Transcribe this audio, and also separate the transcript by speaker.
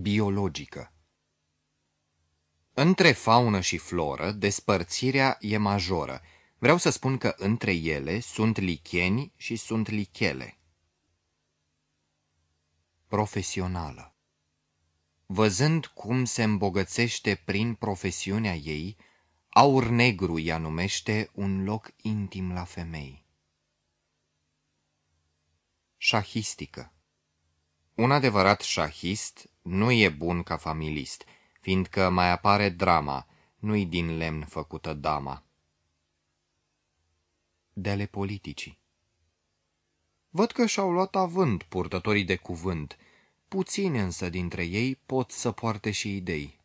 Speaker 1: Biologică Între faună și floră, despărțirea e majoră. Vreau să spun că între ele sunt licheni și sunt lichele. Profesională Văzând cum se îmbogățește prin profesiunea ei, aur negru ea numește un loc intim la femei. Șahistică Un adevărat șahist nu e bun ca familist, fiindcă mai apare drama, nu-i din lemn făcută dama. Dele politicii Văd că și-au luat avânt purtătorii de cuvânt, puțini însă dintre ei pot să poarte și idei.